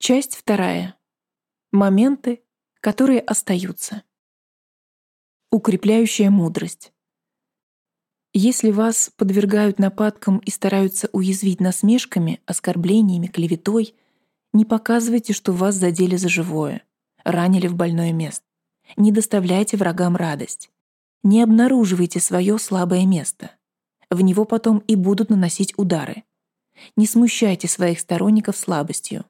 Часть вторая. Моменты, которые остаются. Укрепляющая мудрость. Если вас подвергают нападкам и стараются уязвить насмешками, оскорблениями, клеветой, не показывайте, что вас задели за живое, ранили в больное место. Не доставляйте врагам радость. Не обнаруживайте свое слабое место. В него потом и будут наносить удары. Не смущайте своих сторонников слабостью.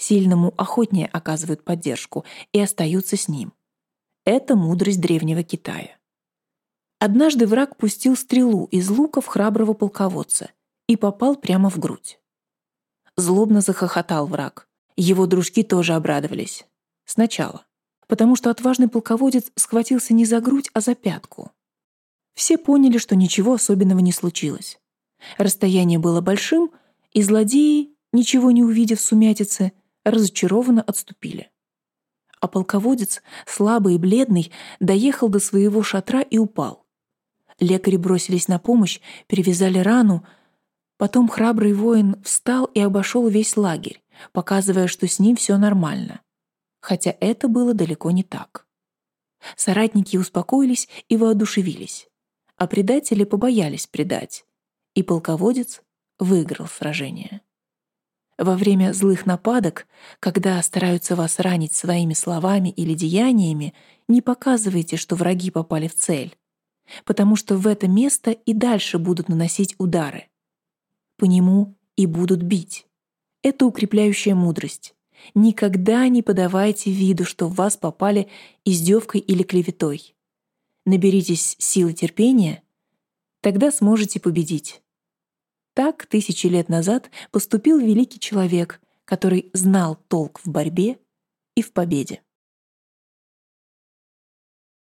Сильному охотнее оказывают поддержку и остаются с ним. Это мудрость древнего Китая. Однажды враг пустил стрелу из лука в храброго полководца и попал прямо в грудь. Злобно захохотал враг. Его дружки тоже обрадовались. Сначала. Потому что отважный полководец схватился не за грудь, а за пятку. Все поняли, что ничего особенного не случилось. Расстояние было большим, и злодеи, ничего не увидев сумятицы, разочарованно отступили. А полководец, слабый и бледный, доехал до своего шатра и упал. Лекари бросились на помощь, перевязали рану. Потом храбрый воин встал и обошел весь лагерь, показывая, что с ним все нормально. Хотя это было далеко не так. Соратники успокоились и воодушевились, а предатели побоялись предать, и полководец выиграл сражение. Во время злых нападок, когда стараются вас ранить своими словами или деяниями, не показывайте, что враги попали в цель, потому что в это место и дальше будут наносить удары. По нему и будут бить. Это укрепляющая мудрость. Никогда не подавайте виду, что в вас попали издевкой или клеветой. Наберитесь силы терпения, тогда сможете победить. Так тысячи лет назад поступил великий человек, который знал толк в борьбе и в победе.